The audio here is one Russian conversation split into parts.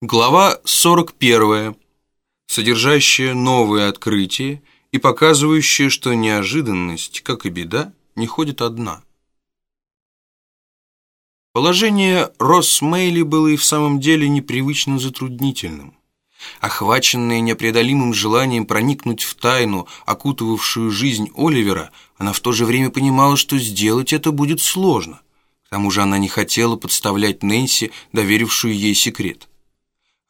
Глава 41, содержащая новые открытия и показывающая, что неожиданность, как и беда, не ходит одна. Положение Росс Мейли было и в самом деле непривычно затруднительным. Охваченная непреодолимым желанием проникнуть в тайну, окутывавшую жизнь Оливера, она в то же время понимала, что сделать это будет сложно. К тому же она не хотела подставлять Нэнси, доверившую ей секрет.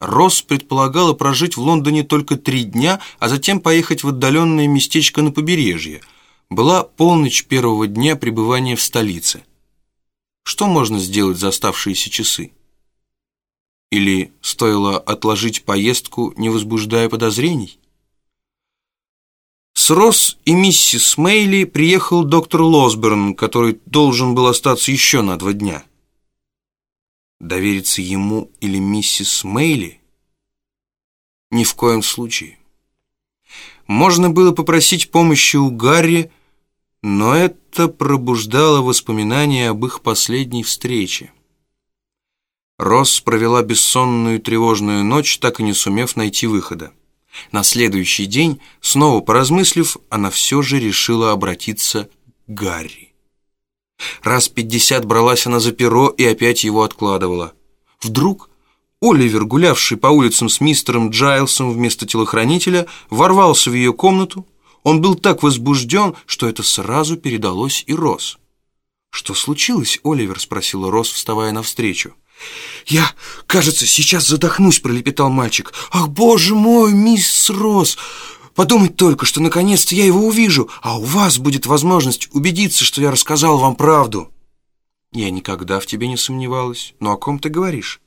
Росс предполагала прожить в Лондоне только три дня, а затем поехать в отдаленное местечко на побережье. Была полночь первого дня пребывания в столице. Что можно сделать за оставшиеся часы? Или стоило отложить поездку, не возбуждая подозрений? С Росс и миссис Мейли приехал доктор Лосберн, который должен был остаться еще на два дня. Довериться ему или миссис Мейли? Ни в коем случае. Можно было попросить помощи у Гарри, но это пробуждало воспоминания об их последней встрече. Росс провела бессонную тревожную ночь, так и не сумев найти выхода. На следующий день, снова поразмыслив, она все же решила обратиться к Гарри. Раз пятьдесят бралась она за перо и опять его откладывала. Вдруг Оливер, гулявший по улицам с мистером Джайлсом вместо телохранителя, ворвался в ее комнату. Он был так возбужден, что это сразу передалось и Рос. «Что случилось, Оливер?» — спросила Рос, вставая навстречу. «Я, кажется, сейчас задохнусь», — пролепетал мальчик. «Ах, боже мой, мисс Рос! Подумать только, что наконец-то я его увижу, а у вас будет возможность убедиться, что я рассказал вам правду. Я никогда в тебе не сомневалась. Но о ком ты говоришь?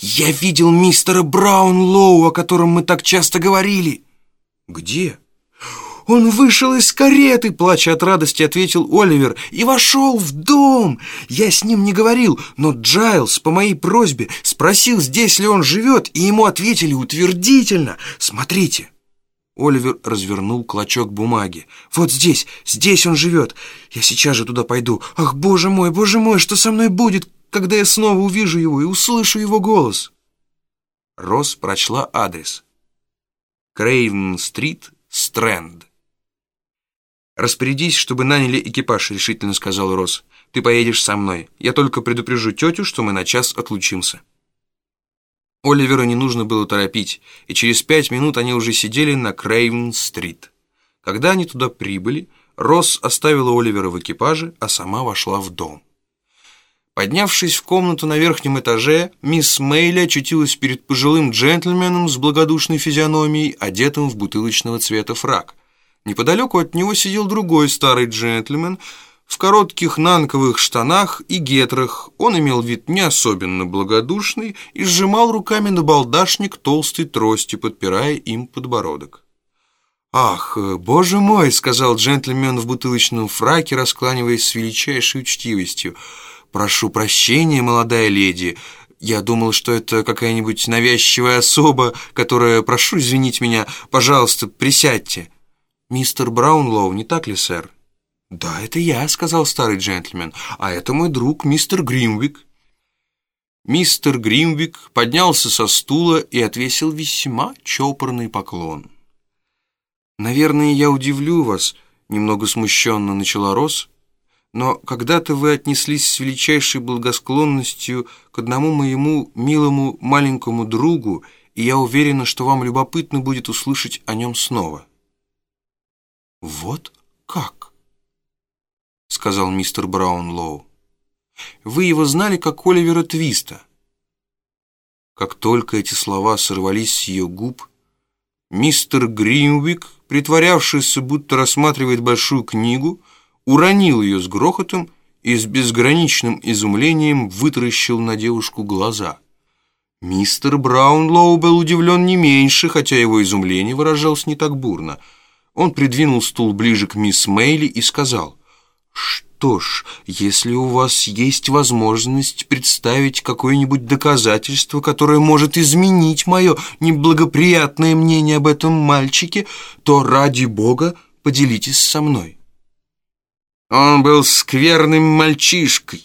Я видел мистера Браунлоу, о котором мы так часто говорили. Где? Он вышел из кареты, плача от радости, ответил Оливер, и вошел в дом. Я с ним не говорил, но Джайлз по моей просьбе спросил, здесь ли он живет, и ему ответили утвердительно. Смотрите. Оливер развернул клочок бумаги. «Вот здесь, здесь он живет. Я сейчас же туда пойду. Ах, боже мой, боже мой, что со мной будет, когда я снова увижу его и услышу его голос?» Росс прочла адрес. Крейвен-стрит, Стрэнд. «Распорядись, чтобы наняли экипаж», — решительно сказал Росс. «Ты поедешь со мной. Я только предупрежу тетю, что мы на час отлучимся». Оливера не нужно было торопить, и через пять минут они уже сидели на Крейвен-стрит. Когда они туда прибыли, Росс оставила Оливера в экипаже, а сама вошла в дом. Поднявшись в комнату на верхнем этаже, мисс Мейли очутилась перед пожилым джентльменом с благодушной физиономией, одетым в бутылочного цвета фрак. Неподалеку от него сидел другой старый джентльмен – в коротких нанковых штанах и гетрах он имел вид не особенно благодушный и сжимал руками на балдашник толстой трости, подпирая им подбородок. «Ах, боже мой!» — сказал джентльмен в бутылочном фраке, раскланиваясь с величайшей учтивостью. «Прошу прощения, молодая леди. Я думал, что это какая-нибудь навязчивая особа, которая... Прошу извинить меня. Пожалуйста, присядьте». «Мистер Браунлоу, не так ли, сэр?» «Да, это я», — сказал старый джентльмен, «а это мой друг мистер Гримвик». Мистер Гримвик поднялся со стула и отвесил весьма чопорный поклон. «Наверное, я удивлю вас», — немного смущенно начала Рос, «но когда-то вы отнеслись с величайшей благосклонностью к одному моему милому маленькому другу, и я уверена, что вам любопытно будет услышать о нем снова». «Вот как?» — сказал мистер Браунлоу. «Вы его знали как Оливера Твиста». Как только эти слова сорвались с ее губ, мистер Гринвик, притворявшийся, будто рассматривает большую книгу, уронил ее с грохотом и с безграничным изумлением вытаращил на девушку глаза. Мистер Браунлоу был удивлен не меньше, хотя его изумление выражалось не так бурно. Он придвинул стул ближе к мисс Мейли и сказал — что ж, если у вас есть возможность представить какое-нибудь доказательство, которое может изменить мое неблагоприятное мнение об этом мальчике, то ради бога поделитесь со мной. Он был скверным мальчишкой,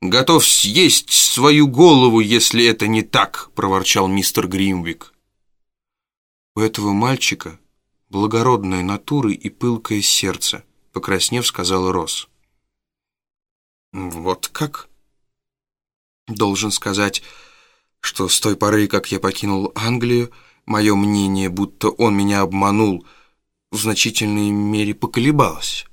готов съесть свою голову, если это не так», — проворчал мистер Гримвик. «У этого мальчика благородная натура и пылкое сердце», — покраснев, сказала Росс. «Вот как?» «Должен сказать, что с той поры, как я покинул Англию, мое мнение, будто он меня обманул, в значительной мере поколебалось».